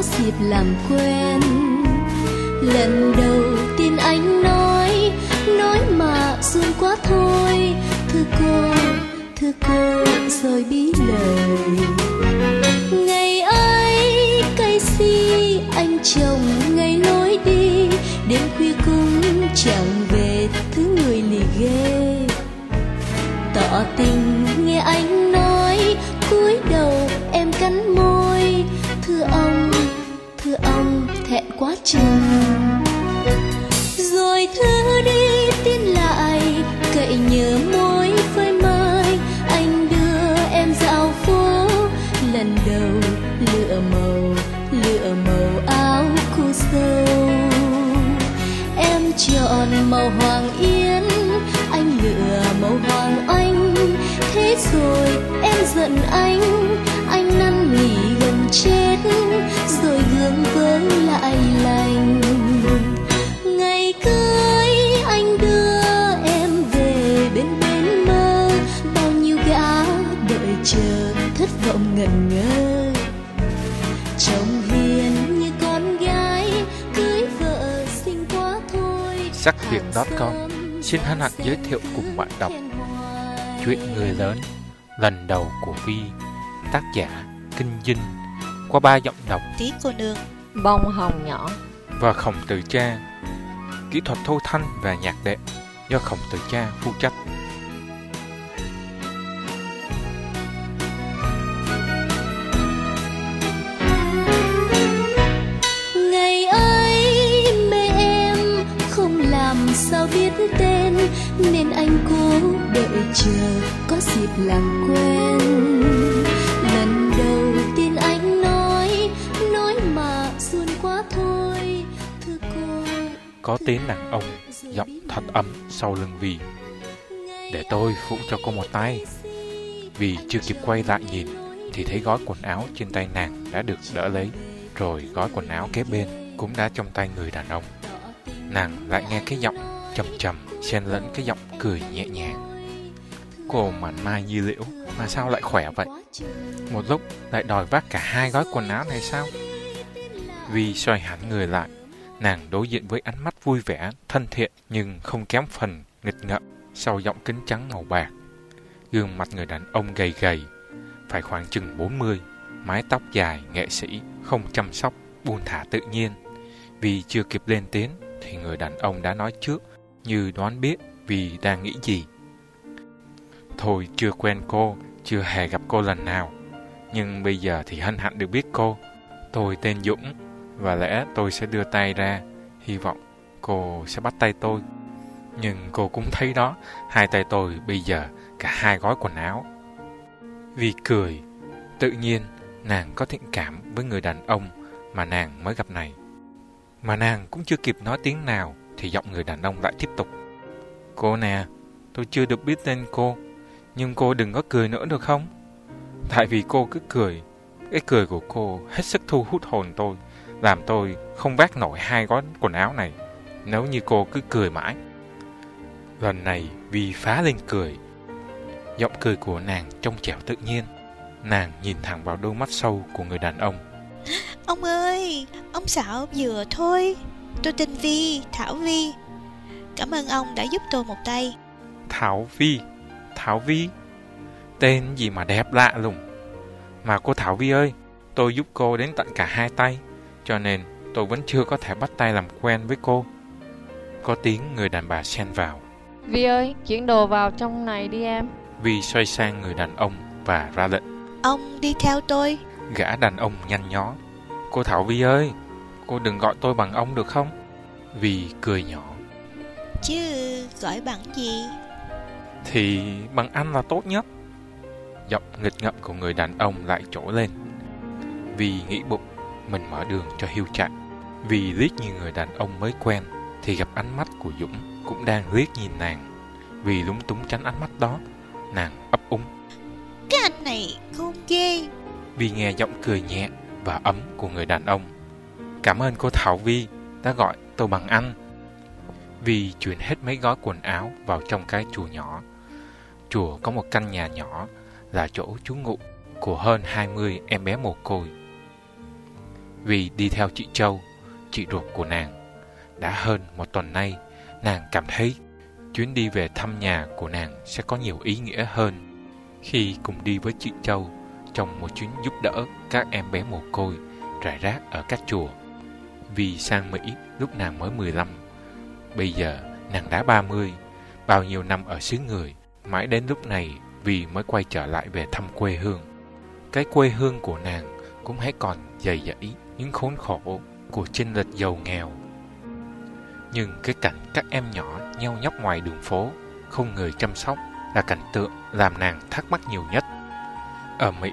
có dịp làm quen. Lần đầu tiên anh nói nói mà run quá thôi. Thưa cô thưa cô, rồi bí lời. Ngày ấy, cây si anh chồng ngày lối đi. Đêm khuya cũng chẳng về thứ người lì ghê. Tỏ tình nghe anh quá rồi thứ đi, tin lại, cậy nhớ môi phơi mai anh đưa em dạo phố, lần đầu lựa màu lựa màu áo khu sâu. Em chọn màu hoàng yến, anh lựa màu hoàng anh thế rồi em giận anh anh năn nỉ gần chết. Rồi gương vỡ Việt.com xin hân hạnh giới thiệu cùng bạn đọc Chuyện người lớn lần đầu của Vi Tác giả Kinh Dinh Qua ba giọng đọc tí cô nương bông hồng nhỏ. Và Khổng Tử Cha Kỹ thuật thu thanh và nhạc đệm do Khổng Tử Cha phụ trách sao biết tên, nên anh cố đợi chờ có dịp làm quen. Lần đầu tiên anh nói nói mà run quá thôi, thưa cô. Có tiếng đàn ông giọng thật ấm sau lưng vì Để tôi phụ cho cô một tay. Vì chưa kịp quay lại nhìn, Thì thấy gói quần áo trên tay nàng đã được đỡ lấy. Rồi gói quần áo kế bên cũng đã trong tay người đàn ông. Nàng lại nghe cái giọng trầm trầm xen lẫn cái giọng cười nhẹ nhàng Cô mảnh mai như liễu mà sao lại khỏe vậy Một lúc lại đòi vác cả hai gói quần áo này sao Vi xoay hẳn người lại Nàng đối diện với ánh mắt vui vẻ, thân thiện nhưng không kém phần nghịch ngợm sau giọng kính trắng màu bạc. Gương mặt người đàn ông gầy gầy, phải khoảng chừng 40, mái tóc dài, nghệ sĩ, không chăm sóc, buông thả tự nhiên. Vì chưa kịp lên tiếng thì người đàn ông đã nói trước như đoán biết vì đang nghĩ gì. Thôi chưa quen cô, chưa hề gặp cô lần nào. Nhưng bây giờ thì hân hạnh được biết cô. Tôi tên Dũng, và lẽ tôi sẽ đưa tay ra, hy vọng cô sẽ bắt tay tôi. Nhưng cô cũng thấy đó, hai tay tôi bây giờ cả hai gói quần áo. Vì cười, tự nhiên nàng có thiện cảm với người đàn ông mà nàng mới gặp này. Mà nàng cũng chưa kịp nói tiếng nào thì giọng người đàn ông lại tiếp tục. Cô nè, tôi chưa được biết tên cô, nhưng cô đừng có cười nữa được không? Tại vì cô cứ cười, cái cười của cô hết sức thu hút hồn tôi làm tôi không vác nổi hai gói quần áo này nếu như cô cứ cười mãi. Lần này vì phá lên cười, giọng cười của nàng trong trẻo tự nhiên. Nàng nhìn thẳng vào đôi mắt sâu của người đàn ông. ông ơi ông xạo vừa thôi tôi tên vi thảo vi cảm ơn ông đã giúp tôi một tay Thảo Vi, Thảo Vi, tên gì mà đẹp lạ lùng. Mà cô Thảo Vi ơi, tôi giúp cô đến tận cả hai tay, cho nên tôi vẫn chưa có thể bắt tay làm quen với cô. Có tiếng người đàn bà xen vào. Vi ơi, chuyển đồ vào trong này đi em. Vi xoay sang người đàn ông và ra lệnh. ông đi theo tôi Gã đàn ông nhăn nhó. Cô Thảo Vi ơi, cô đừng gọi tôi bằng ông được không? Vi cười nhỏ. chứ gọi bằng gì Thì bằng anh là tốt nhất. Giọng nghịch ngợm của người đàn ông lại trỗi lên. Vi nghĩ bụng mình mở đường cho hiu chạy. Vì liếc như người đàn ông mới quen thì gặp ánh mắt của Dũng cũng đang liếc nhìn nàng. Vì lúng túng tránh ánh mắt đó, nàng ấp úng. cái anh này khôn ghê Vi nghe giọng cười nhẹ và ấm của người đàn ông. Cảm ơn cô Thảo Vi đã gọi tôi bằng anh. Vi chuyển hết mấy gói quần áo vào trong cái chùa nhỏ. Chùa có một căn nhà nhỏ là chỗ trú ngụ của hơn 20 em bé mồ côi. vì đi theo chị Châu, chị ruột của nàng. Đã hơn một tuần nay, nàng cảm thấy chuyến đi về thăm nhà của nàng sẽ có nhiều ý nghĩa hơn khi cùng đi với chị Châu trong một chuyến giúp đỡ các em bé mồ côi rải rác ở các chùa. Vì sang Mỹ lúc nàng mới 15, bây giờ nàng đã 30, bao nhiêu năm ở xứ người, mãi đến lúc này vì mới quay trở lại về thăm quê hương. Cái quê hương của nàng cũng hãy còn dày dẫy những khốn khổ của chênh lệch giàu nghèo. Nhưng cái cảnh các em nhỏ nheo nhóc ngoài đường phố, không người chăm sóc là cảnh tượng làm nàng thắc mắc nhiều nhất. Ở Mỹ,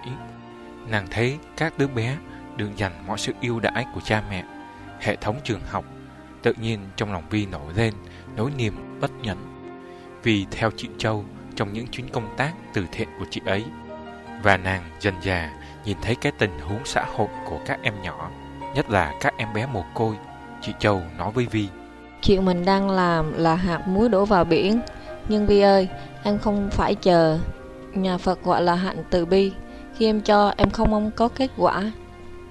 nàng thấy các đứa bé được dành mọi sự yêu đãi của cha mẹ, hệ thống trường học. Tự nhiên trong lòng Vi nổi lên nỗi niềm bất nhẫn. Vì theo chị Châu trong những chuyến công tác từ thiện của chị ấy, và nàng dần già nhìn thấy cái tình huống xã hội của các em nhỏ, nhất là các em bé mồ côi, chị Châu nói với Vi. Chuyện mình đang làm là hạt muối đổ vào biển. Nhưng Vi ơi, em không phải chờ. Nhà Phật gọi là hạnh từ bi. Khi em cho, em không mong có kết quả.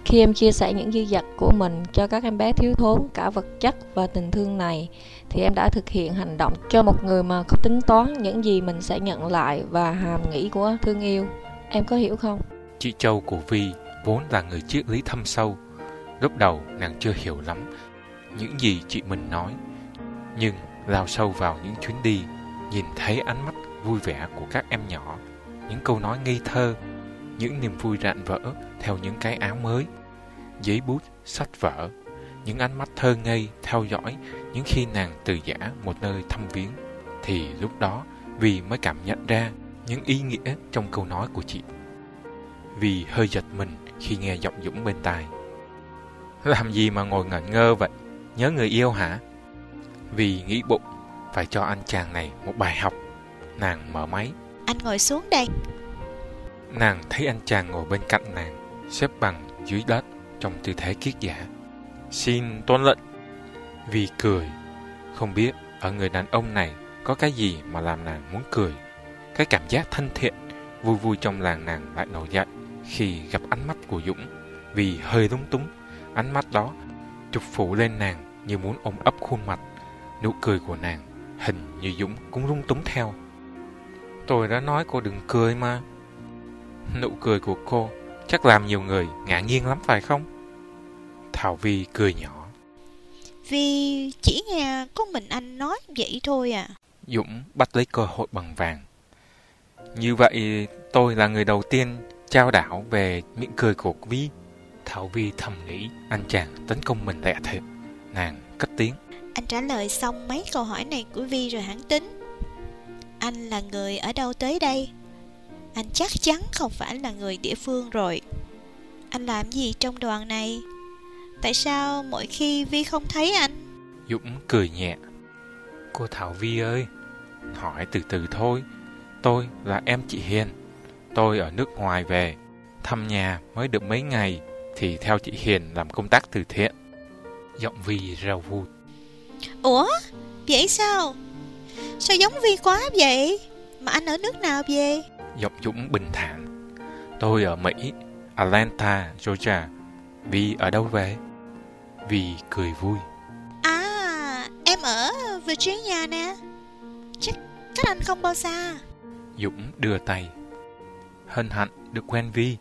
Khi em chia sẻ những dư dật của mình cho các em bé thiếu thốn cả vật chất và tình thương này, thì em đã thực hiện hành động cho một người mà không tính toán những gì mình sẽ nhận lại và hàm nghĩ của thương yêu. Em có hiểu không? Chị Châu của Vi vốn là người triết lý thâm sâu. Lúc đầu nàng chưa hiểu lắm những gì chị mình nói. Nhưng lao sâu vào những chuyến đi, nhìn thấy ánh mắt vui vẻ của các em nhỏ, những câu nói ngây thơ, những niềm vui rạng vỡ theo những cái áo mới, giấy bút, sách vở, những ánh mắt thơ ngây theo dõi những khi nàng từ giả một nơi thăm viếng, thì lúc đó vì mới cảm nhận ra những ý nghĩa trong câu nói của chị. Vì hơi giật mình khi nghe giọng Dũng bên tai. Làm gì mà ngồi ngẩn ngơ vậy? Nhớ người yêu hả? Vì nghĩ bụng phải cho anh chàng này một bài học. Nàng mở máy. Anh ngồi xuống đây. Nàng thấy anh chàng ngồi bên cạnh nàng, xếp bằng dưới đất trong tư thế kiết giả. Xin tuân lệnh. Vì cười, không biết ở người đàn ông này có cái gì mà làm nàng muốn cười. Cái cảm giác thân thiện, vui vui trong làng nàng lại nổi dậy khi gặp ánh mắt của Dũng. Vì hơi lúng túng, ánh mắt đó chụp phủ lên nàng như muốn ôm ấp khuôn mặt. Nụ cười của nàng, hình như Dũng cũng lung túng theo. Tôi đã nói cô đừng cười mà. Nụ cười của cô chắc làm nhiều người ngạc nhiên lắm phải không? Thảo Vi cười nhỏ. Vì chỉ nghe có mình anh nói vậy thôi à. Dũng bắt lấy cơ hội bằng vàng. Như vậy tôi là người đầu tiên trao đảo về miệng cười của Vi. Thảo Vi thầm nghĩ anh chàng tấn công mình lẹ thiệt. Nàng cất tiếng. Anh trả lời xong mấy câu hỏi này của Vi rồi hẳn tính. Anh là người ở đâu tới đây? Anh chắc chắn không phải là người địa phương rồi. Anh làm gì trong đoàn này? Tại sao mỗi khi Vi không thấy anh? Dũng cười nhẹ. Cô Thảo Vi ơi, hỏi từ từ thôi. Tôi là em chị Hiền. Tôi ở nước ngoài về, thăm nhà mới được mấy ngày thì theo chị Hiền làm công tác từ thiện. Giọng Vi reo vụt. Ủa? Vậy sao? Sao giống Vi quá vậy? Mà anh ở nước nào về? Giọng Dũng bình thản. Tôi ở Mỹ, Atlanta, Georgia. Vi ở đâu về? Vi cười vui. À, em ở Virginia nè. Chắc cách anh không bao xa. Dũng đưa tay. Hân hạnh được quen Vi.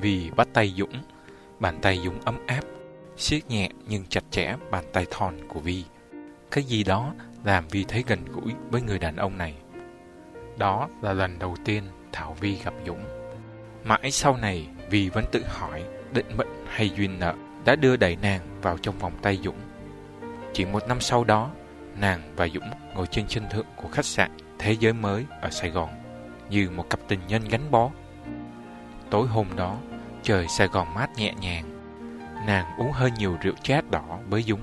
Vi bắt tay Dũng. Bàn tay Dũng ấm áp, siết nhẹ nhưng chặt chẽ bàn tay thon của Vi. Cái gì đó làm Vi thấy gần gũi với người đàn ông này. Đó là lần đầu tiên Thảo Vi gặp Dũng. Mãi sau này, Vi vẫn tự hỏi định mệnh hay duyên nợ đã đưa đẩy nàng vào trong vòng tay Dũng. Chỉ một năm sau đó, nàng và Dũng ngồi trên sân thượng của khách sạn Thế Giới Mới ở Sài Gòn như một cặp tình nhân gắn bó. Tối hôm đó, trời Sài Gòn mát nhẹ nhàng. Nàng uống hơi nhiều rượu chát đỏ với Dũng.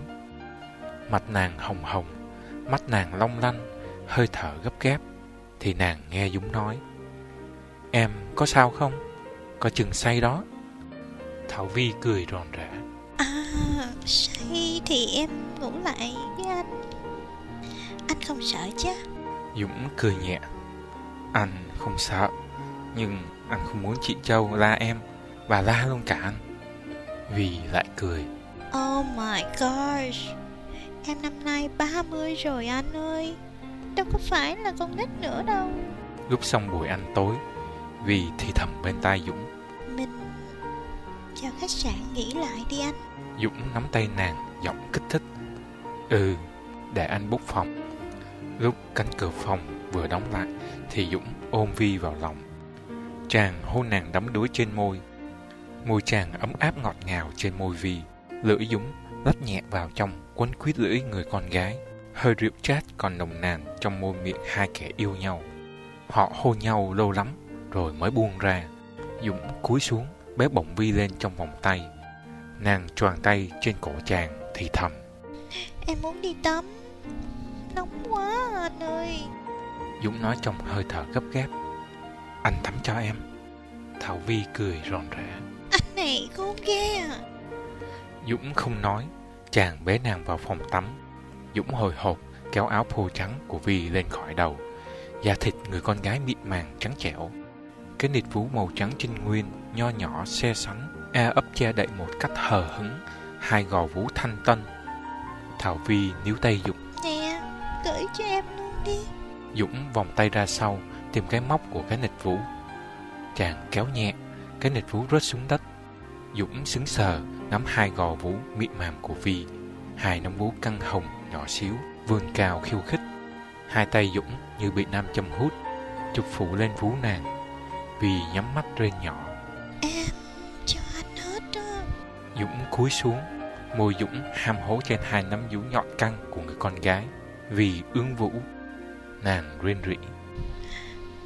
Mặt nàng hồng hồng, mắt nàng long lanh, hơi thở gấp gáp. Thì nàng nghe Dũng nói Em có sao không? Có chừng say đó Thảo Vi cười ròn rã À, say thì em ngủ lại với anh. Anh không sợ chứ? Dũng cười nhẹ. Anh không sợ Nhưng anh không muốn chị Châu la em Và la luôn cả anh. Vì lại cười. Oh my gosh Em năm nay 30 rồi anh ơi. Đâu có phải là con nít nữa đâu. Lúc xong buổi ăn tối Vì thì thầm bên tai Dũng. Mình cho khách sạn nghỉ lại đi anh. Dũng nắm tay nàng, giọng kích thích. Ừ để anh bút phòng. Lúc cánh cửa phòng vừa đóng lại Thì Dũng ôm Vi vào lòng. Chàng hôn nàng đắm đuối trên môi. Môi chàng ấm áp ngọt ngào trên môi Vi. Lưỡi Dũng lách nhẹ vào trong, quấn quýt lưỡi người con gái. Hơi rượu chát còn nồng nàn trong môi miệng hai kẻ yêu nhau. Họ hôn nhau lâu lắm rồi mới buông ra. Dũng cúi xuống bế bổng Vi lên trong vòng tay. Nàng choàng tay trên cổ chàng thì thầm. Em muốn đi tắm. Nóng quá anh ơi. Dũng nói trong hơi thở gấp gáp Anh tắm cho em. Thảo Vi cười ròn rã. Anh này khốn ghê à. Dũng không nói. Chàng bế nàng vào phòng tắm. Dũng hồi hộp kéo áo phô trắng của Vi lên khỏi đầu. Da thịt người con gái mịn màng trắng trẻo. Cái nịt vú màu trắng trinh nguyên Nho nhỏ xe sắn E ấp che đậy một cách hờ hững Hai gò vú thanh tân. Thảo Vi níu tay Dũng. Nè Cởi cho em luôn đi. Dũng vòng tay ra sau Tìm cái móc của cái nịch vũ Chàng kéo nhẹ Cái nịch vũ rớt xuống đất. Dũng sững sờ Nắm hai gò vú mịn màng của Vi. Hai nắm vú căng hồng nhỏ xíu Vươn cao khiêu khích. Hai tay Dũng như bị nam châm hút Chụp phụ lên vú nàng. Vi nhắm mắt rên nhỏ Em cho anh hết đó. Dũng cúi xuống Môi Dũng ham hố trên hai nắm vú nhọn căng của người con gái Vì ương vũ. Nàng rên rỉ.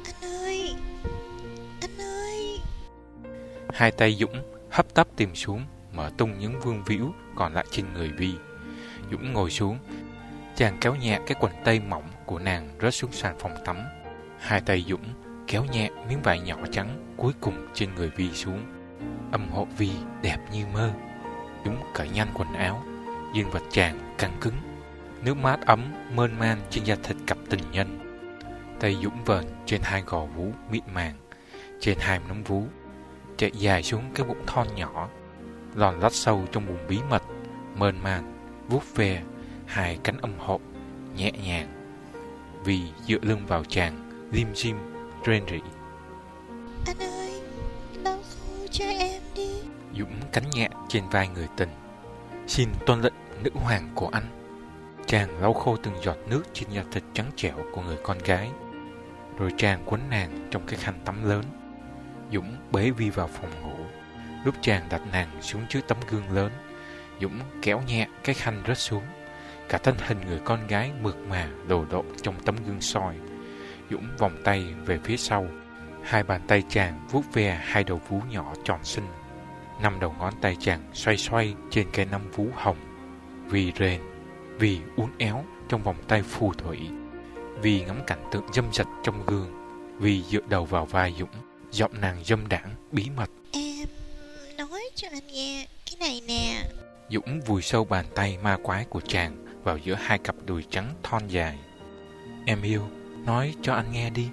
Anh ơi Anh ơi. Hai tay Dũng hấp tấp tìm xuống Mở tung những vương víu còn lại trên người Vi. Dũng ngồi xuống Chàng kéo nhẹ cái quần tây mỏng của nàng rớt xuống sàn phòng tắm. Hai tay Dũng kéo nhẹ miếng vải nhỏ trắng cuối cùng trên người Vi xuống. Âm hộ Vi đẹp như mơ, chúng cởi nhanh quần áo, Dương vật chàng căng cứng. Nước mát ấm mơn man trên da thịt cặp tình nhân. Tay Dũng vờn trên hai gò vú mịn màng, Trên hai nấm vú, Chạy dài xuống cái bụng thon nhỏ Lòn lách sâu trong bụng bí mật, Mơn man, vuốt ve Hai cánh âm hộ Nhẹ nhàng. Vì dựa lưng vào chàng, Lim dim rên rỉ Anh ơi Lau khô cho em đi. Dũng cánh nhẹ trên vai người tình. Xin tuân lệnh nữ hoàng của anh. Chàng lau khô từng giọt nước trên da thịt trắng trẻo của người con gái. Rồi chàng quấn nàng trong cái khăn tắm lớn. Dũng bế Vi vào phòng ngủ. Lúc chàng đặt nàng xuống trước tấm gương lớn Dũng kéo nhẹ cái khăn rớt xuống. Cả thân hình người con gái mượt mà đồ độ trong tấm gương soi Dũng vòng tay về phía sau. Hai bàn tay chàng vuốt ve hai đầu vú nhỏ tròn xinh. Năm đầu ngón tay chàng xoay xoay trên cái nắm vú hồng. Vì rền, vì uốn éo trong vòng tay phù thủy. Vì ngắm cảnh tượng dâm dật trong gương. Vì dựa đầu vào vai Dũng Giọng nàng dâm đảng, bí mật. Em nói cho anh nghe Cái này nè. Dũng vùi sâu bàn tay ma quái của chàng Vào giữa hai cặp đùi trắng thon dài. Em yêu, nói cho anh nghe đi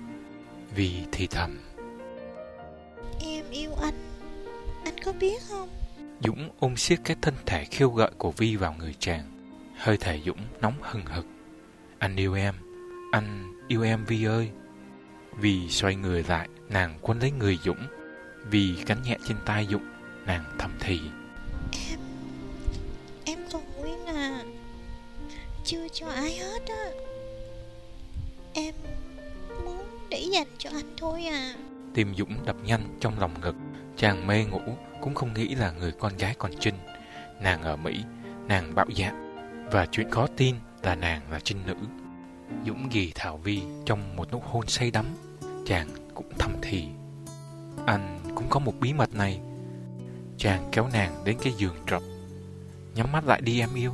Vì thì thầm. Em yêu anh. Anh có biết không? Dũng ôm siết cái thân thể khiêu gợi của Vi vào người chàng. Hơi thở Dũng nóng hừng hực. Anh yêu em. Anh yêu em Vi ơi. Vi xoay người lại Nàng quấn lấy người Dũng. Vi cánh nhẹ trên tay Dũng Nàng thầm thì. Em Em còn nguyên à. Chưa cho ai hết á Em Muốn để dành cho anh thôi à. Tim Dũng đập nhanh trong lòng ngực. Chàng mê ngủ, Cũng không nghĩ là người con gái còn Trinh. Nàng ở Mỹ, Nàng bạo dạn. Và chuyện khó tin là nàng là Trinh nữ. Dũng ghi Thảo Vi Trong một nụ hôn say đắm. Chàng cũng thầm thì. Anh cũng có một bí mật này. Chàng kéo nàng đến cái giường trọc. Nhắm mắt lại đi em yêu.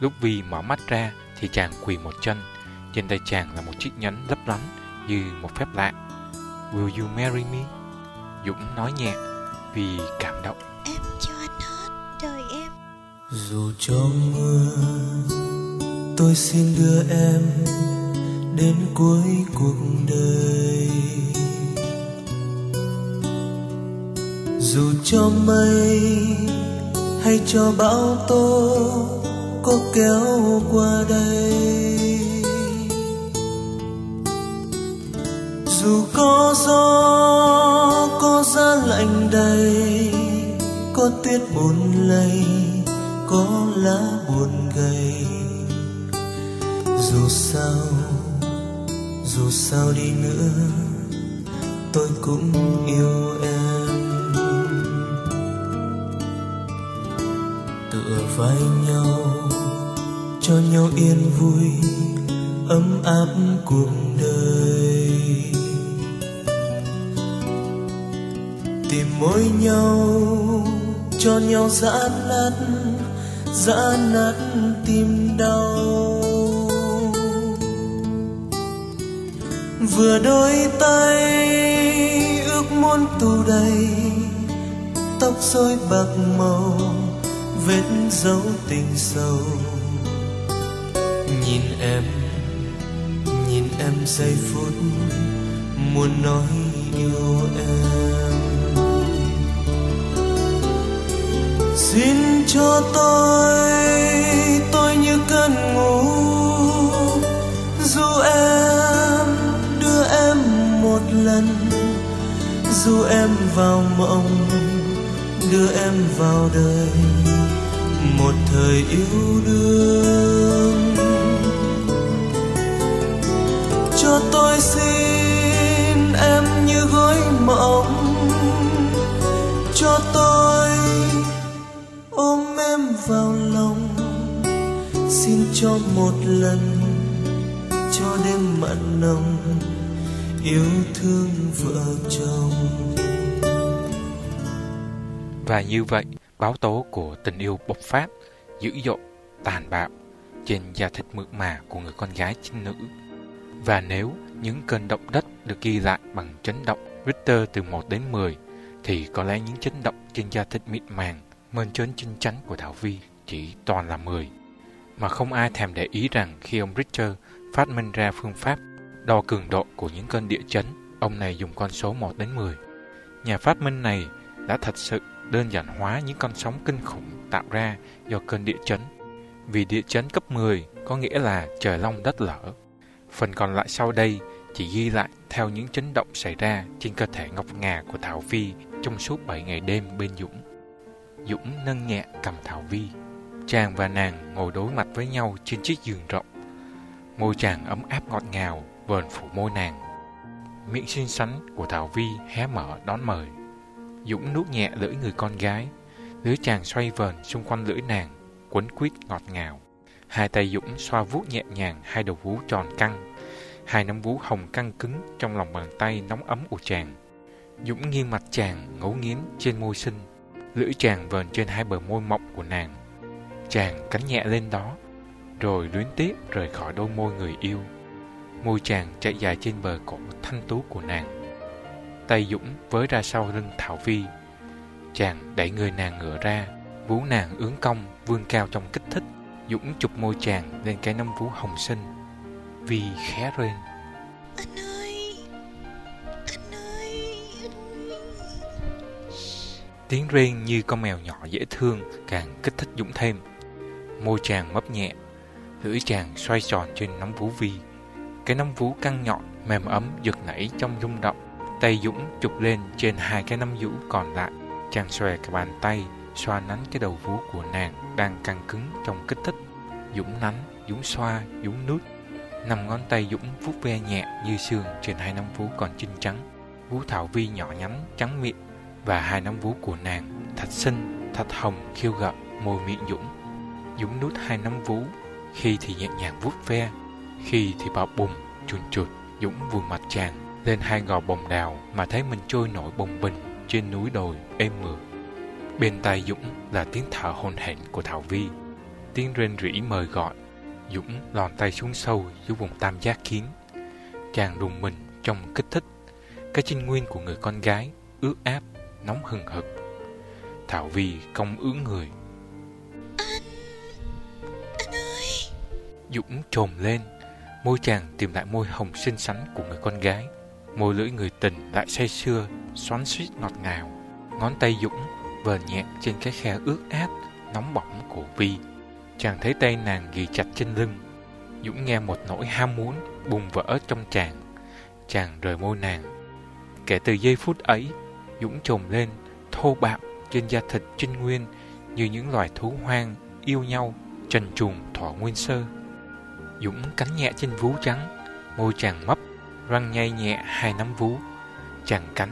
Lúc Vi mở mắt ra Thì chàng quỳ một chân. Trên tay chàng là một chiếc nhẫn lấp lánh Như một phép lạ. Will you marry me? Dũng nói nhẹ Vì cảm động. Em cho anh hết đời em. Dù trong mưa Tôi xin đưa em Đến cuối cuộc đời. Dù cho mây hay cho bão tố có kéo qua đây dù có gió, có giá lạnh đầy, có tuyết buồn lầy, có lá buồn gầy. Dù sao dù sao đi nữa, tôi cũng yêu em. Tựa vai nhau, cho nhau yên vui, ấm áp cuộc tìm môi nhau, cho nhau giãn nát giãn nát tim đau. Vừa đôi tay ước muốn tu đầy, tóc rối bạc màu, vết dấu tình sâu. Nhìn em nhìn em giây phút, muốn nói yêu em. Xin cho tôi tôi như cơn ngủ dù em đưa em một lần, dù em vào mộng, đưa em vào đời, một thời yêu đương. Cho tôi xin em như gối mộng, cho tôi xin cho một lần cho đêm mặn nồng yêu thương vợ chồng Và như vậy, báo tố của tình yêu bộc phát, dữ dội, tàn bạo trên da thịt mượt mà của người con gái chính nữ. Và nếu những cơn động đất được ghi lại bằng chấn động Richter từ 1 đến 10, thì có lẽ những chấn động trên da thịt mịn màng, mơn trớn chân chắn của Thảo Vi chỉ toàn là 10. Mà không ai thèm để ý rằng khi ông Richter phát minh ra phương pháp đo cường độ của những cơn địa chấn, ông này dùng con số 1 đến 10. Nhà phát minh này đã thật sự đơn giản hóa những con sóng kinh khủng tạo ra do cơn địa chấn. Vì địa chấn cấp 10 có nghĩa là trời long đất lở. Phần còn lại sau đây chỉ ghi lại theo những chấn động xảy ra trên cơ thể ngọc ngà của Thảo Vi trong suốt 7 ngày đêm bên Dũng. Dũng nâng nhẹ cầm Thảo Vi. Chàng và nàng ngồi đối mặt với nhau trên chiếc giường rộng. Môi chàng ấm áp ngọt ngào vờn phủ môi nàng. Miệng xinh xắn của Thảo Vi hé mở đón mời. Dũng nuốt nhẹ lưỡi người con gái. Lưỡi chàng xoay vờn xung quanh lưỡi nàng, quấn quýt ngọt ngào. Hai tay Dũng xoa vuốt nhẹ nhàng hai đầu vú tròn căng. Hai nắm vú hồng căng cứng trong lòng bàn tay nóng ấm của chàng. Dũng nghiêng mặt chàng ngấu nghiến trên môi xinh. Lưỡi chàng vờn trên hai bờ môi mọng của nàng. Chàng cắn nhẹ lên đó, rồi luyến tiếc rời khỏi đôi môi người yêu. Môi chàng chạy dài trên bờ cổ thanh tú của nàng. Tay Dũng với ra sau lưng Thảo Vi. Chàng đẩy người nàng ngựa ra, vú nàng ướng cong vươn cao trong kích thích. Dũng chụp môi chàng lên cái nấm vú hồng xinh. Vi khẽ rên. Anh ơi Anh ơi Tiếng rên như con mèo nhỏ dễ thương càng kích thích Dũng thêm. Môi chàng mấp nhẹ, lưỡi chàng xoay tròn trên nắm vú Vi. Cái nắm vú căng nhọn, mềm ấm giật nảy trong rung động. Tay Dũng chụp lên trên hai cái nắm vú còn lại. Chàng xòe cả bàn tay, xoa nắn cái đầu vú của nàng đang căng cứng trong kích thích. Dũng nắn, Dũng xoa, Dũng nút. Nằm ngón tay Dũng vuốt ve nhẹ như xương trên hai nắm vú còn chinh trắng. Vú Thảo Vi nhỏ nhắn, trắng miệng và hai nắm vú của nàng thạch xinh, thạch hồng, khiêu gợi môi miệng Dũng. Dũng nút hai nắm vú, khi thì nhẹ nhàng vuốt ve, khi thì bạo bùng, chuồn chuột. Dũng vườn mặt chàng lên hai gò bồng đào mà thấy mình trôi nổi bồng bình trên núi đồi êm mượt. Bên tai Dũng là tiếng thở hồn hển của Thảo Vi, tiếng rên rỉ mời gọi. Dũng lòn tay xuống sâu dưới vùng tam giác kiến. Chàng đùng mình trong kích thích, cái trinh nguyên của người con gái ướt áp, nóng hừng hực. Thảo Vi cong ướng người. Dũng trồm lên, môi chàng tìm lại môi hồng xinh xắn của người con gái. Môi lưỡi người tình lại say sưa, xoắn suýt ngọt ngào. Ngón tay Dũng vờn nhẹ trên cái khe ướt át nóng bỏng của Vi. Chàng thấy tay nàng ghi chặt trên lưng. Dũng nghe một nỗi ham muốn bùng vỡ trong chàng. Chàng rời môi nàng. Kể từ giây phút ấy, Dũng trồm lên, thô bạo trên da thịt trinh nguyên như những loài thú hoang yêu nhau, trần trùng thọ nguyên sơ. Dũng cắn nhẹ trên vú trắng, môi chàng mấp, răng nhai nhẹ hai nắm vú. Chàng cắn,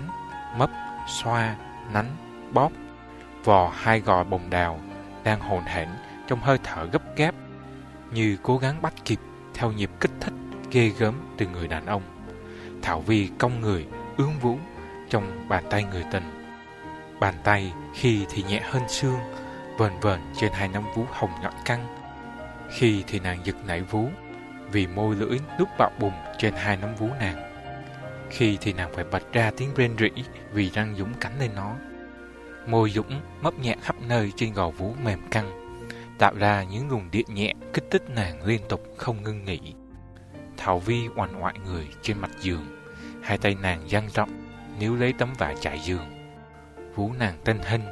mấp, xoa, nắn, bóp, vò hai gò bồng đào, đang hồn hển trong hơi thở gấp gáp, như cố gắng bắt kịp theo nhịp kích thích ghê gớm từ người đàn ông. Thảo Vi cong người, ướng vũ trong bàn tay người tình. Bàn tay khi thì nhẹ hơn xương, vờn vờn trên hai nắm vú hồng nhọn căng. Khi thì nàng giật nảy vú, vì môi lưỡi núp bạo bùng trên hai nắm vú nàng. Khi thì nàng phải bật ra tiếng rên rỉ vì răng Dũng cắn lên nó. Môi Dũng mấp nhẹ khắp nơi trên gò vú mềm căng, tạo ra những luồng điện nhẹ kích thích nàng liên tục không ngưng nghỉ. Thảo Vi oằn oại người trên mặt giường, hai tay nàng dang rộng, níu lấy tấm vải trải giường. Vú nàng tên hình,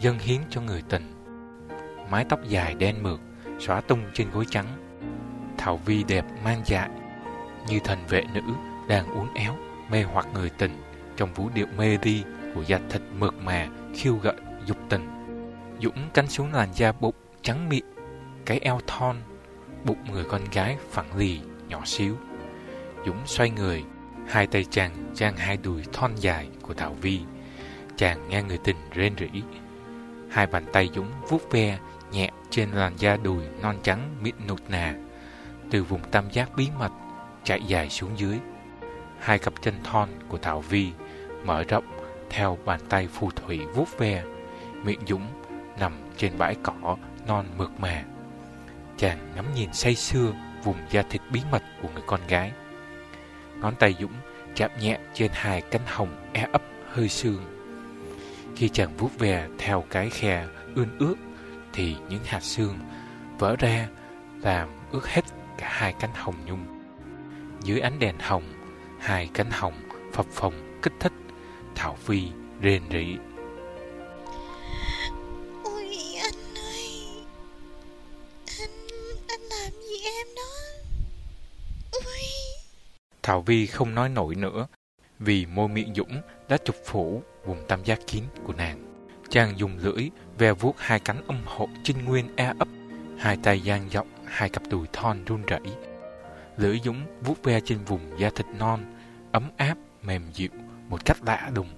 dâng hiến cho người tình. Mái tóc dài đen mượt, xóa tung trên gối trắng. Thảo Vi đẹp mang dại, như thần vệ nữ đang uốn éo, mê hoặc người tình trong vũ điệu mê đi của da thịt mượt mà, khiêu gợi, dục tình. Dũng cắn xuống làn da bụng trắng mịn, cái eo thon, bụng người con gái phẳng lì, nhỏ xíu. Dũng xoay người, hai tay chàng trang hai đùi thon dài của Thảo Vi. Chàng nghe người tình rên rỉ. Hai bàn tay Dũng vuốt ve nhẹ trên làn da đùi non trắng mịn nụt nà. Từ vùng tam giác bí mật chạy dài xuống dưới. Hai cặp chân thon của Thảo Vi mở rộng theo bàn tay phù thủy vuốt ve. Miệng Dũng nằm trên bãi cỏ non mượt mà. Chàng ngắm nhìn say sưa vùng da thịt bí mật của người con gái. Ngón tay Dũng chạm nhẹ trên hai cánh hồng e ấp hơi sương. Khi chàng vuốt ve theo cái khe ươn ướt thì những hạt xương vỡ ra làm ướt hết cả hai cánh hồng nhung. Dưới ánh đèn hồng, hai cánh hồng phập phồng kích thích, Thảo Phi rên rỉ. Ôi anh ơi Anh, anh làm gì em đó Ôi Thảo Vi không nói nổi nữa vì môi miệng Dũng đã chụp phủ vùng tam giác kín của nàng. Chàng dùng lưỡi ve vuốt hai cánh âm hộ trinh nguyên e ấp, hai tay dang rộng, hai cặp đùi thon run rẩy. Lưỡi Dũng vuốt ve trên vùng da thịt non, ấm áp, mềm dịu, một cách lạ đùng.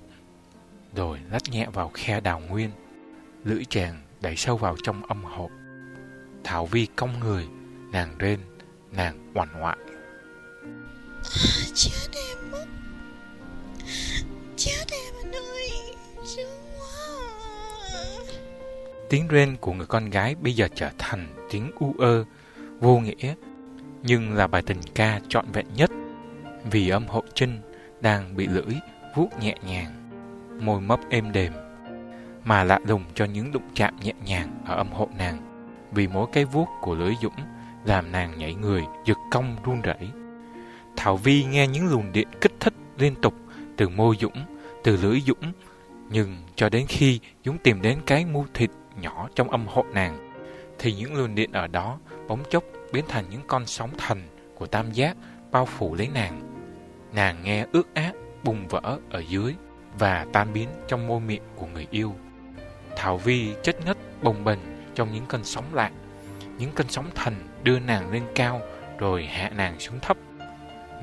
Rồi lách nhẹ vào khe đào nguyên. Lưỡi chàng đẩy sâu vào trong âm hộ. Thảo Vi cong người, nàng rên, nàng oằn ngoại Chết em mất Chết em anh ơi chết. Tiếng rên của người con gái bây giờ trở thành tiếng u ơ, vô nghĩa, nhưng là bài tình ca trọn vẹn nhất. Vì âm hộ chân đang bị lưỡi vuốt nhẹ nhàng, môi mấp êm đềm, mà lạ lùng cho những đụng chạm nhẹ nhàng ở âm hộ nàng. Vì mỗi cái vuốt của lưỡi dũng làm nàng nhảy người, giật cong run rẩy. Thảo Vi nghe những luồng điện kích thích liên tục từ môi Dũng, từ lưỡi Dũng. Nhưng cho đến khi Dũng tìm đến cái mu thịt nhỏ trong âm hộ nàng, thì những luồng điện ở đó bóng chốc biến thành những con sóng thần của tam giác bao phủ lấy nàng. Nàng nghe ước át bùng vỡ ở dưới và tan biến trong môi miệng của người yêu. Thảo Vi chất ngất bồng bềnh trong những cơn sóng lạ. Những cơn sóng thần đưa nàng lên cao rồi hạ nàng xuống thấp.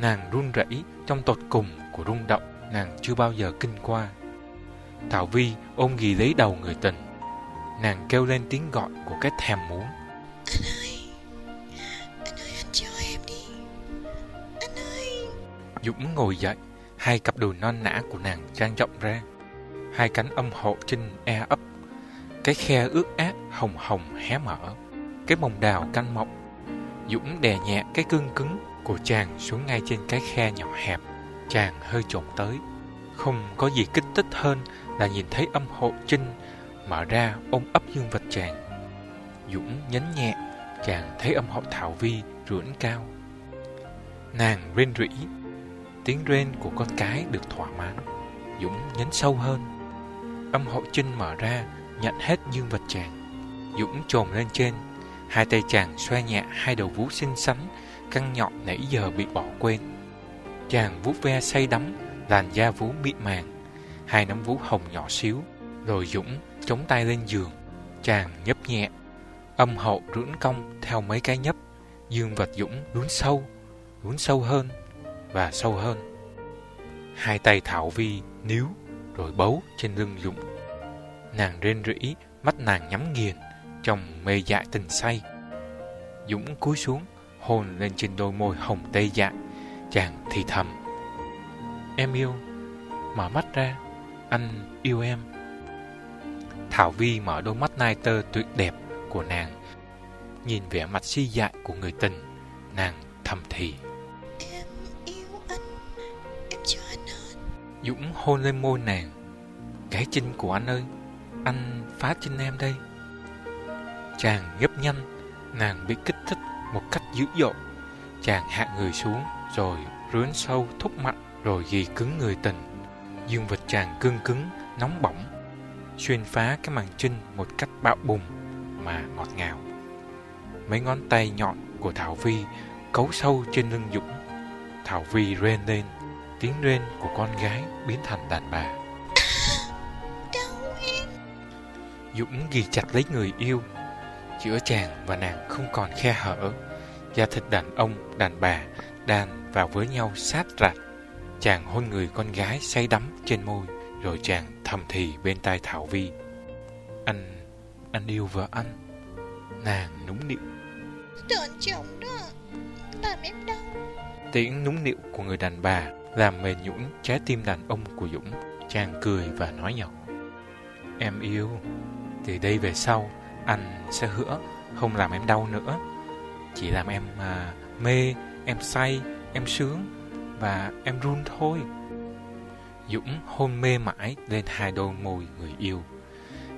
Nàng run rẩy trong tột cùng của rung động nàng chưa bao giờ kinh qua. Thảo Vi ôm ghì lấy đầu người tình. Nàng kêu lên tiếng gọi của cái thèm muốn. Anh ơi Anh ơi anh cho em đi Anh ơi Dũng ngồi dậy, hai cặp đùi non nã của nàng trang rộng ra. Hai cánh âm hộ trinh e ấp. Cái khe ướt át hồng hồng hé mở. Cái mồng đào canh mọng. Dũng đè nhẹ cái cương cứng của chàng xuống ngay trên cái khe nhỏ hẹp. Chàng hơi trộn tới. Không có gì kích thích hơn là nhìn thấy âm hộ trinh mở ra ôm ấp dương vật chàng. Dũng nhấn nhẹ, chàng thấy âm hộ Thảo Vi rưỡn cao. Nàng rên rỉ, tiếng rên của con cái được thỏa mãn. Dũng nhấn sâu hơn. Âm hộ trinh mở ra, nhận hết dương vật chàng. Dũng trồm lên trên Hai tay chàng xoa nhẹ hai đầu vú xinh xắn Căng nhọn nãy giờ bị bỏ quên Chàng vuốt ve say đắm Làn da vú mịn màng Hai nắm vú hồng nhỏ xíu, Rồi Dũng chống tay lên giường, Chàng nhấp nhẹ. Âm hậu rưỡn cong theo mấy cái nhấp, Dương vật Dũng lún sâu Lún sâu hơn Và sâu hơn. Hai tay Thảo Vi níu Rồi bấu trên lưng Dũng. Nàng rên rỉ, Mắt nàng nhắm nghiền Trong mê dại tình say. Dũng cúi xuống, Hôn lên trên đôi môi hồng tê dại. Chàng thì thầm, Em yêu, Mở mắt ra. Anh yêu em. Thảo Vi mở đôi mắt nai tơ tuyệt đẹp của nàng Nhìn vẻ mặt si dại của người tình Nàng thầm thì. Em yêu anh Em cho anh hết Dũng hôn lên môi nàng. Cái chinh của anh ơi Anh phá chinh em đây. Chàng gấp nhanh Nàng bị kích thích một cách dữ dội. Chàng hạ người xuống Rồi rướn sâu thúc mạnh Rồi ghi cứng người tình Dương vật chàng cương cứng Nóng bỏng Xuyên phá cái màng trinh một cách bạo bùng Mà ngọt ngào. Mấy ngón tay nhọn của Thảo Vi Cấu sâu trên lưng Dũng. Thảo Vi rên lên Tiếng rên của con gái biến thành đàn bà. Dũng ghi chặt lấy người yêu Giữa chàng và nàng không còn khe hở. Da thịt đàn ông, đàn bà Đàn vào với nhau sát rạch. Chàng hôn người con gái say đắm trên môi Rồi chàng thầm thì bên tai Thảo Vi. Anh, anh yêu vợ anh. Nàng núng nịu. Đợn chồng đó Làm em đau. Tiếng núng nịu của người đàn bà Làm mềm nhũn trái tim đàn ông của Dũng. Chàng cười và nói nhỏ. Em yêu Từ đây về sau Anh sẽ hứa không làm em đau nữa. Chỉ làm em à, mê Em say Em sướng và em run thôi. Dũng hôn mê mãi lên hai đôi môi người yêu.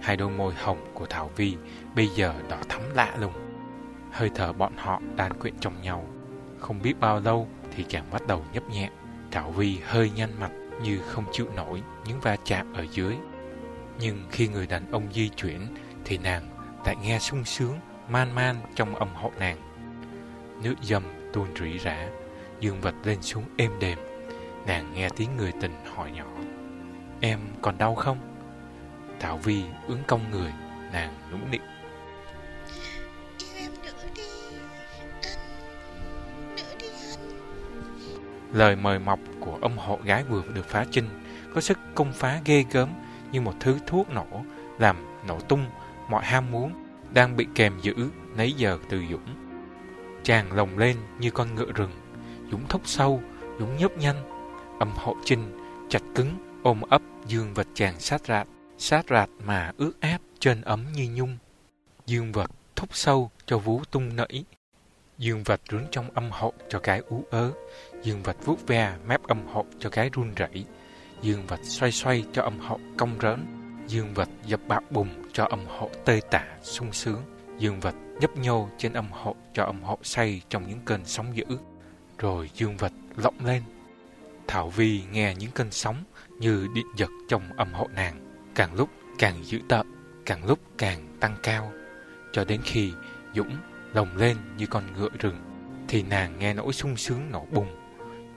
Hai đôi môi hồng của Thảo Vi Bây giờ đỏ thắm lạ lùng. Hơi thở bọn họ đan quyện trong nhau. Không biết bao lâu thì chàng bắt đầu nhấp nhẹ. Thảo Vi hơi nhăn mặt như không chịu nổi những va chạm ở dưới. Nhưng khi người đàn ông di chuyển Thì nàng lại nghe sung sướng, Man man trong âm hộ nàng. Nước dầm tuôn rỉ rả Dương vật lên xuống êm đềm. Nàng nghe tiếng người tình hỏi nhỏ Em còn đau không? Thảo Vi ứng cong người Nàng nũng nịu. Lời mời mọc của ông hộ gái vừa được phá trinh Có sức công phá ghê gớm Như một thứ thuốc nổ Làm nổ tung mọi ham muốn Đang bị kèm giữ nấy giờ từ Dũng. Chàng lồng lên như con ngựa rừng Dũng thốc sâu Dũng nhấp nhanh Âm hộ trinh chặt cứng, ôm ấp dương vật chàng sát rạt. Sát rạt mà ướt áp trên ấm như nhung. Dương vật thúc sâu cho vú tung nảy dương vật rướn trong âm hộ cho cái ú ớ. Dương vật vuốt ve mép âm hộ cho cái run rẩy. Dương vật xoay xoay cho âm hộ cong rớn dương vật dập bạo bùng cho âm hộ tơi tả, sung sướng. Dương vật nhấp nhô trên âm hộ cho âm hộ say trong những cơn sóng dữ rồi dương vật lộng lên Thảo Vi nghe những cơn sóng như điện giật trong âm hộ nàng, càng lúc càng dữ tợn, càng lúc càng tăng cao, cho đến khi Dũng lồng lên như con ngựa rừng, thì nàng nghe nỗi sung sướng nổ bùng.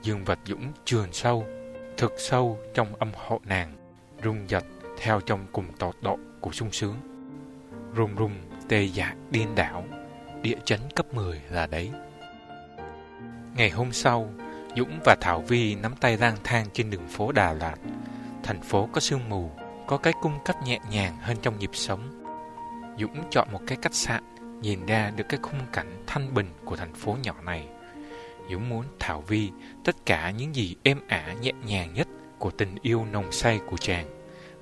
Dương vật Dũng trườn sâu, thực sâu trong âm hộ nàng, rung giật theo trong cùng tột độ của sung sướng. Rung rung tê dại điên đảo, địa chấn cấp 10 là đấy. Ngày hôm sau, Dũng và Thảo Vi nắm tay lang thang trên đường phố Đà Lạt. Thành phố có sương mù, có cái cung cách nhẹ nhàng hơn trong nhịp sống. Dũng chọn một cái khách sạn, nhìn ra được cái khung cảnh thanh bình của thành phố nhỏ này. Dũng muốn Thảo Vi tất cả những gì êm ả nhẹ nhàng nhất của tình yêu nồng say của chàng.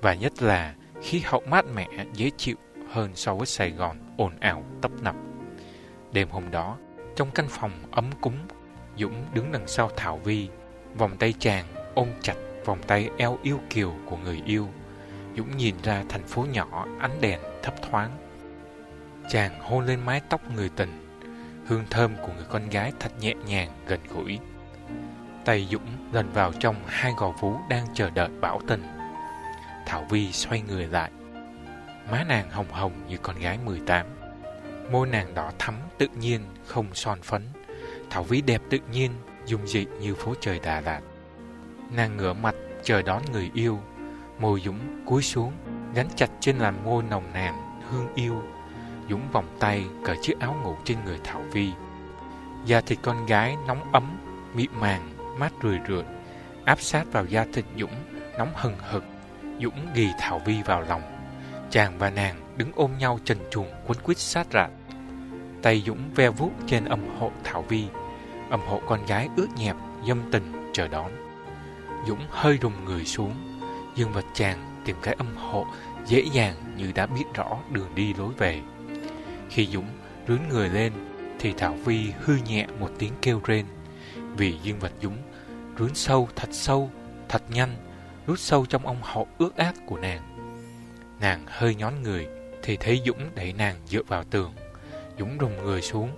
Và nhất là khí hậu mát mẻ, dễ chịu hơn so với Sài Gòn ồn ào tấp nập. Đêm hôm đó, trong căn phòng ấm cúng Dũng đứng đằng sau Thảo Vi, Vòng tay chàng ôm chặt vòng tay eo yêu kiều của người yêu. Dũng nhìn ra thành phố nhỏ, ánh đèn thấp thoáng. Chàng hôn lên mái tóc người tình, Hương thơm của người con gái thật nhẹ nhàng gần gũi. Tay Dũng lần vào trong hai gò vú đang chờ đợi bảo tình. Thảo Vi xoay người lại. Má nàng hồng hồng như con gái 18 Môi nàng đỏ thắm tự nhiên, không son phấn. Thảo vĩ đẹp tự nhiên dung dị như phố trời Đà Lạt. Nàng ngửa mặt chờ đón người yêu Môi Dũng cúi xuống Gắn chặt trên làn môi nồng nàn hương yêu Dũng vòng tay cởi chiếc áo ngủ trên người Thảo Vi. Da thịt con gái nóng ấm Mịn màng, mát rười rượi Áp sát vào da thịt Dũng Nóng hừng hực Dũng ghi Thảo Vi vào lòng. Chàng và nàng đứng ôm nhau trần truồng quấn quýt sát rạt Tay Dũng ve vuốt trên âm hộ Thảo Vi. Âm hộ con gái ướt nhẹp, Dâm tình, chờ đón. Dũng hơi rùng người xuống. Dương vật chàng tìm cái âm hộ Dễ dàng như đã biết rõ đường đi lối về. Khi Dũng rướn người lên, Thì Thảo Vi hư nhẹ một tiếng kêu rên. Vì dương vật Dũng rướn sâu thật sâu, Thật nhanh, Rút sâu trong ông hộ ướt át của nàng. Nàng hơi nhón người, Thì thấy Dũng đẩy nàng dựa vào tường. Dũng rùng người xuống.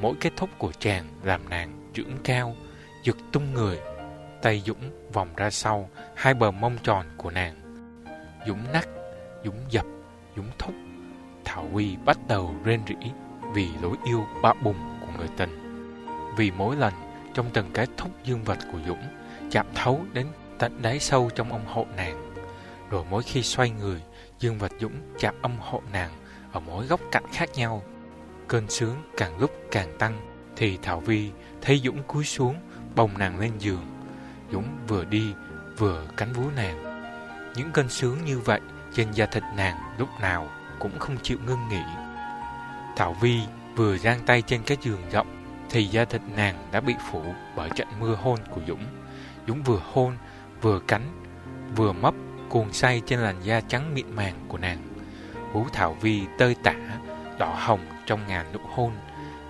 Mỗi kết thúc của chàng làm nàng trưởng cao, Giật tung người. Tay Dũng vòng ra sau, Hai bờ mông tròn của nàng. Dũng nắc, Dũng dập, Dũng thúc. Thảo Huy bắt đầu rên rỉ Vì lối yêu bạo bùng của người tình. Vì mỗi lần Trong từng cái thúc dương vật của Dũng, Chạm thấu đến tận đáy sâu trong ông hộ nàng. Rồi mỗi khi xoay người, Dương vật Dũng chạm âm hộ nàng Ở mỗi góc cạnh khác nhau. Cơn sướng càng lúc càng tăng, Thì Thảo Vi thấy Dũng cúi xuống, Bồng nàng lên giường. Dũng vừa đi, vừa cánh vú nàng. Những cơn sướng như vậy Trên da thịt nàng lúc nào Cũng không chịu ngưng nghỉ. Thảo Vi vừa giang tay trên cái giường rộng, Thì da thịt nàng đã bị phủ Bởi trận mưa hôn của Dũng. Dũng vừa hôn, vừa cắn, Vừa mấp cuồng say trên làn da trắng mịn màng của nàng. Vú Thảo Vi tơi tả, Đỏ hồng trong ngàn nụ hôn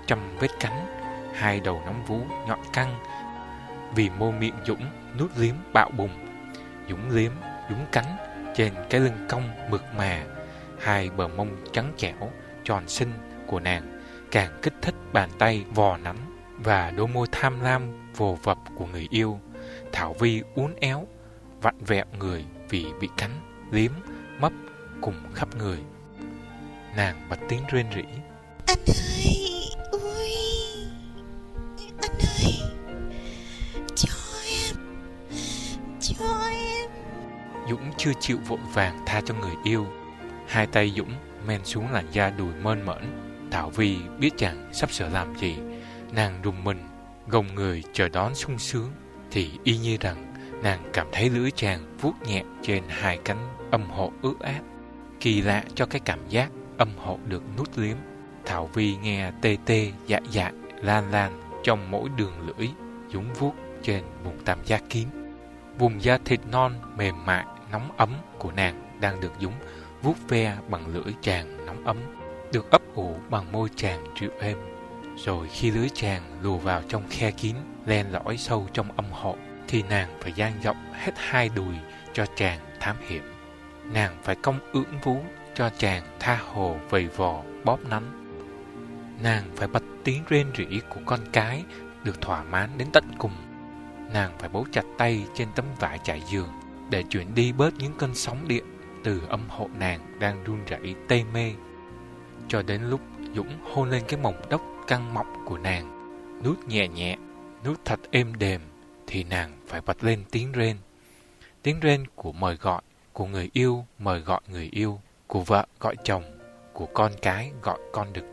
Trăm vết cánh Hai đầu nóng vú nhọn căng. Vì môi miệng Dũng nút liếm bạo bùng. Dũng liếm, Dũng cánh Trên cái lưng cong mượt mà. Hai bờ mông trắng chẻo Tròn xinh của nàng Càng kích thích bàn tay vò nắm Và đôi môi tham lam vồ vập của người yêu. Thảo Vi uốn éo Vặn vẹo người vì bị cắn, liếm, mấp cùng khắp người. Nàng bật tiếng rên rỉ ơi, ui Anh ơi Cho em Cho em. Dũng chưa chịu vội vàng tha cho người yêu. Hai tay Dũng men xuống làn da đùi mơn mởn Thảo Vi biết chàng sắp sửa làm gì. Nàng rùng mình Gồng người chờ đón sung sướng Thì y như rằng Nàng cảm thấy lưỡi chàng vuốt nhẹ trên hai cánh âm hộ ướt át. Kỳ lạ cho cái cảm giác âm hộ được nút liếm. Thảo Vi nghe tê tê dạ dạ lan lan trong mỗi đường lưỡi dũng vuốt trên vùng tam giác kín Vùng da thịt non, mềm mại, nóng ấm của nàng đang được dũng vuốt ve bằng lưỡi chàng nóng ấm, Được ấp ủ bằng môi chàng dịu êm Rồi khi lưỡi chàng lùa vào trong khe kín, len lõi sâu trong âm hộ, thì nàng phải dang rộng hết hai đùi cho chàng thám hiểm. Nàng phải cong ưỡn vú cho chàng tha hồ vầy vò, bóp nắm. Nàng phải bật tiếng rên rỉ của con cái được thỏa mãn đến tận cùng. Nàng phải bấu chặt tay trên tấm vải trải giường để chuyển đi bớt những cơn sóng điện từ âm hộ nàng đang run rẩy tê mê. Cho đến lúc Dũng hôn lên cái mồng đốc căng mọng của nàng, nút nhẹ nhẹ, nút thật êm đềm thì nàng phải bật lên tiếng rên. Tiếng rên của mời gọi, của người yêu mời gọi người yêu, của vợ gọi chồng, của con cái gọi con đực.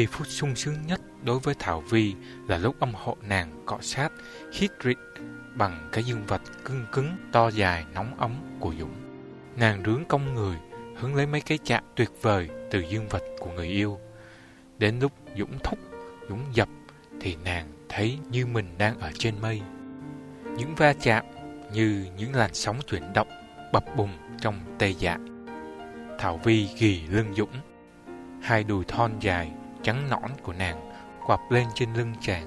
Giây phút sung sướng nhất đối với Thảo Vi là lúc âm hộ nàng cọ sát, khít rịt bằng cái dương vật cưng cứng, to dài, nóng ấm của Dũng. Nàng rướng cong người, hướng lấy mấy cái chạm tuyệt vời từ dương vật của người yêu. Đến lúc Dũng thúc, Dũng dập, thì nàng thấy như mình đang ở trên mây. Những va chạm như những làn sóng chuyển động bập bùng trong tê dại. Thảo Vi ghi lưng Dũng, hai đùi thon dài, trắng nõn của nàng quặp lên trên lưng chàng.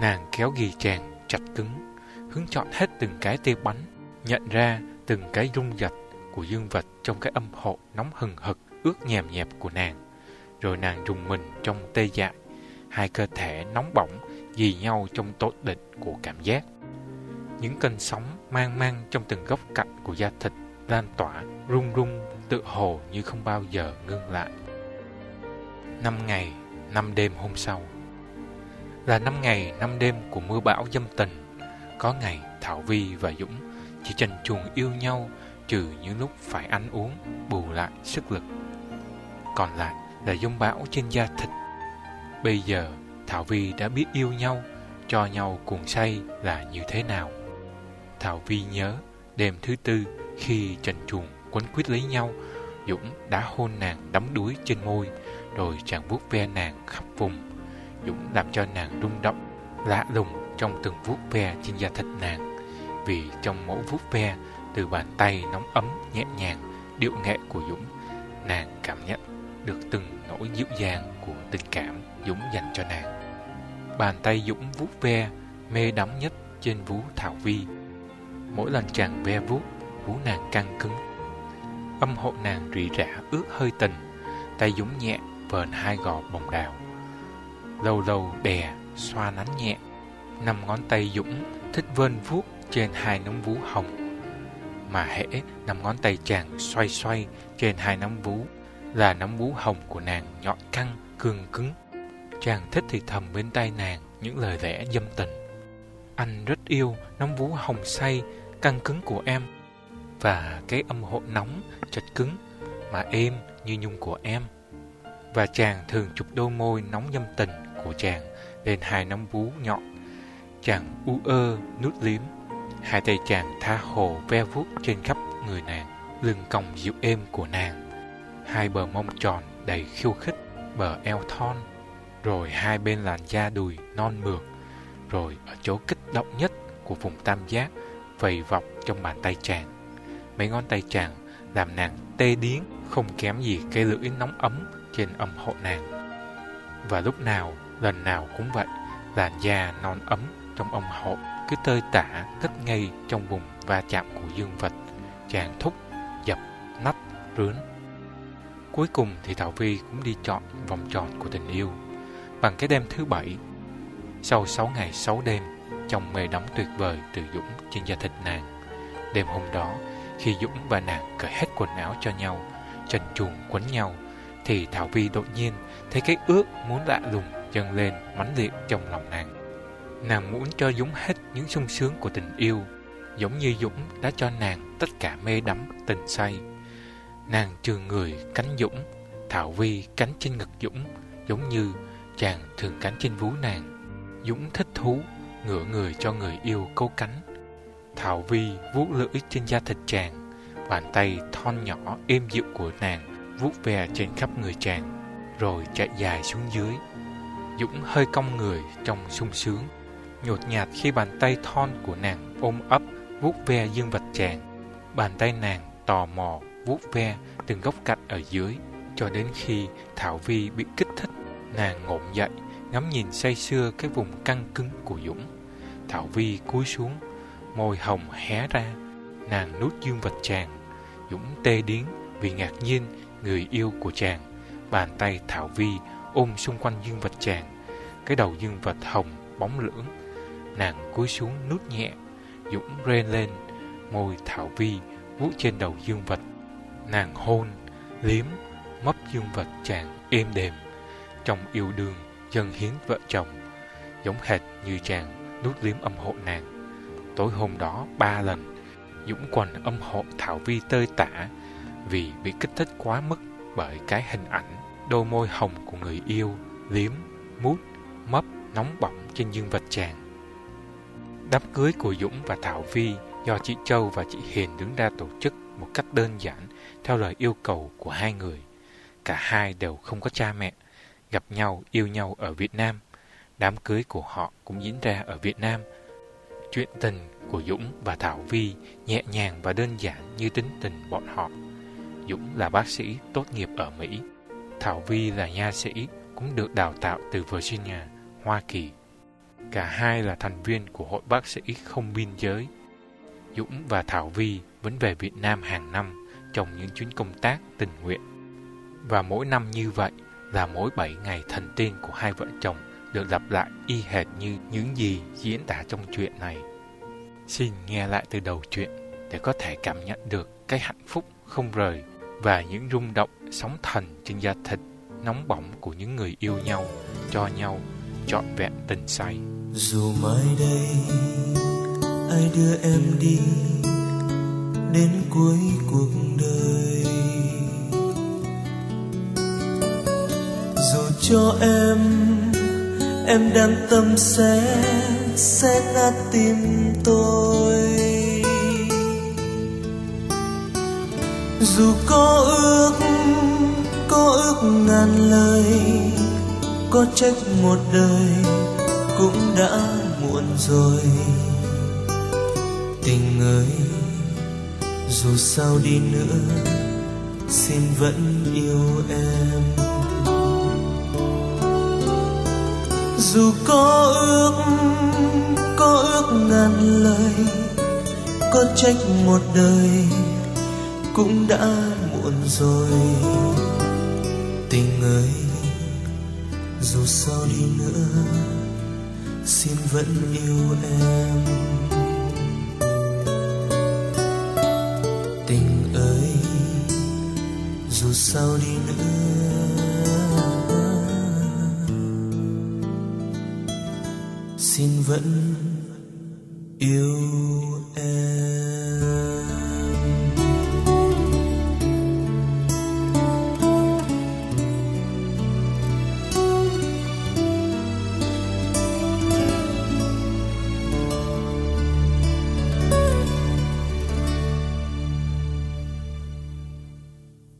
Nàng kéo ghi chàng chặt cứng, hướng chọn hết từng cái tê bắn, nhận ra từng cái rung giật của dương vật trong cái âm hộ nóng hừng hực, ướt nhèm nhẹp của nàng. Rồi nàng rùng mình trong tê dại, hai cơ thể nóng bỏng dì nhau trong tốt định của cảm giác. Những cơn sóng mang mang trong từng góc cạnh của da thịt lan tỏa, rung rung, tự hồ như không bao giờ ngưng lại. Năm ngày, năm đêm hôm sau. Là năm ngày, năm đêm của mưa bão dâm tình Có ngày Thảo Vi và Dũng chỉ trần chuồng yêu nhau Trừ những lúc phải ăn uống, bù lại sức lực. Còn lại là dung bão trên da thịt. Bây giờ Thảo Vi đã biết yêu nhau Cho nhau cuồng say là như thế nào. Thảo Vi nhớ Đêm thứ tư khi trần chuồng quấn quýt lấy nhau Dũng đã hôn nàng đắm đuối trên môi rồi chàng vuốt ve nàng khắp vùng, Dũng làm cho nàng rung động, Lạ lùng trong từng vuốt ve trên da thịt nàng. Vì trong mỗi vuốt ve, Từ bàn tay nóng ấm, nhẹ nhàng, Điệu nghệ của Dũng, Nàng cảm nhận được từng nỗi dịu dàng Của tình cảm Dũng dành cho nàng. Bàn tay Dũng vuốt ve, Mê đắm nhất trên vú Thảo Vi. Mỗi lần chàng ve vuốt, Vú nàng căng cứng. Âm hộ nàng rỉ rả ướt hơi tình Tay dũng nhẹ vờn hai gò bồng đào. Lâu lâu đè xoa nắn nhẹ Năm ngón tay dũng thích vơn vuốt trên hai nấm vú hồng. Mà hễ năm ngón tay chàng xoay xoay trên hai nấm vú Là nấm vú hồng của nàng nhọn căng, cương cứng. Chàng thích thì thầm bên tay nàng những lời lẽ dâm tình. Anh rất yêu nấm vú hồng say, căng cứng của em và cái âm hộ nóng, chật cứng mà êm như nhung của em. Và chàng thường chụp đôi môi nóng nhâm tình của chàng lên hai nắm vú nhọn. Chàng u ơ nút liếm, hai tay chàng tha hồ ve vuốt trên khắp người nàng, lưng còng dịu êm của nàng. Hai bờ mông tròn đầy khiêu khích, bờ eo thon, rồi hai bên làn da đùi non mượt, rồi ở chỗ kích động nhất của vùng tam giác vầy vọc trong bàn tay chàng Mấy ngón tay chàng làm nàng tê điếng không kém gì cây lưỡi nóng ấm trên âm hộ nàng. Và lúc nào, lần nào cũng vậy, làn da non ấm trong âm hộ cứ tơi tả ngất ngay trong vùng va chạm của dương vật. Chàng thúc, dập, nách, rướn. Cuối cùng thì Thảo Vi cũng đi chọn vòng tròn của tình yêu bằng cái đêm thứ bảy. Sau sáu ngày sáu đêm, trong mê đắm tuyệt vời từ Dũng trên da thịt nàng. Đêm hôm đó, khi Dũng và nàng cởi hết quần áo cho nhau, trần chuồng quấn nhau, thì Thảo Vi đột nhiên thấy cái ước muốn lạ lùng dâng lên mãnh liệt trong lòng nàng. Nàng muốn cho Dũng hết những sung sướng của tình yêu, giống như Dũng đã cho nàng tất cả mê đắm tình say. Nàng trường người cánh Dũng, Thảo Vi cánh trên ngực Dũng, giống như chàng thường cánh trên vú nàng. Dũng thích thú, ngửa người cho người yêu câu cánh Thảo Vi vuốt lưỡi trên da thịt chàng, bàn tay thon nhỏ êm dịu của nàng vuốt ve trên khắp người chàng, rồi chạy dài xuống dưới. Dũng hơi cong người trong sung sướng, nhột nhạt khi bàn tay thon của nàng ôm ấp vuốt ve dương vật chàng. Bàn tay nàng tò mò vuốt ve từng góc cạnh ở dưới, cho đến khi Thảo Vi bị kích thích, nàng ngộn dậy, ngắm nhìn say sưa cái vùng căng cứng của Dũng. Thảo Vi cúi xuống, Môi hồng hé ra Nàng nuốt dương vật chàng Dũng tê điếng vì ngạc nhiên Người yêu của chàng. Bàn tay Thảo Vi ôm xung quanh dương vật chàng. Cái đầu dương vật hồng bóng lưỡng. Nàng cúi xuống nút nhẹ Dũng rên lên. Môi Thảo Vi vuốt trên đầu dương vật. Nàng hôn, liếm, mấp dương vật chàng êm đềm. Trong yêu đương, dân hiến vợ chồng. Giống hệt như chàng nút liếm âm hộ nàng. Tối hôm đó ba lần Dũng quần âm hộ Thảo Vi tơi tả. Vì bị kích thích quá mức Bởi cái hình ảnh Đôi môi hồng của người yêu Liếm, mút, mấp, nóng bỏng trên dương vật chàng. Đám cưới của Dũng và Thảo Vi Do chị Châu và chị Hiền đứng ra tổ chức Một cách đơn giản Theo lời yêu cầu của hai người. Cả hai đều không có cha mẹ Gặp nhau, yêu nhau ở Việt Nam. Đám cưới của họ cũng diễn ra ở Việt Nam. Chuyện tình của Dũng và Thảo Vi nhẹ nhàng và đơn giản như tính tình bọn họ. Dũng là bác sĩ tốt nghiệp ở Mỹ. Thảo Vi là nha sĩ, cũng được đào tạo từ Virginia, Hoa Kỳ. Cả hai là thành viên của Hội Bác sĩ Không Biên Giới. Dũng và Thảo Vi vẫn về Việt Nam hàng năm trong những chuyến công tác tình nguyện. Và mỗi năm như vậy là mỗi 7 ngày thần tiên của hai vợ chồng được lặp lại y hệt như những gì diễn tả trong chuyện này. Xin nghe lại từ đầu chuyện để có thể cảm nhận được cái hạnh phúc không rời và những rung động sóng thần trên da thịt nóng bỏng của những người yêu nhau, cho nhau trọn vẹn tình say. Dù mai đây, ai đưa em đi đến cuối cuộc đời dù cho em em đang tâm sẽ sẽ nát tim tôi dù có ước có ước ngàn lời, có trách một đời cũng đã muộn rồi. Tình ơi, dù sao đi nữa, xin vẫn yêu em. Dù có ước có ước ngàn lời, có trách một đời cũng đã muộn rồi. Tình ơi, dù sao đi nữa, xin vẫn yêu em. Tình ơi, dù sao đi nữa, xin vẫn yêu em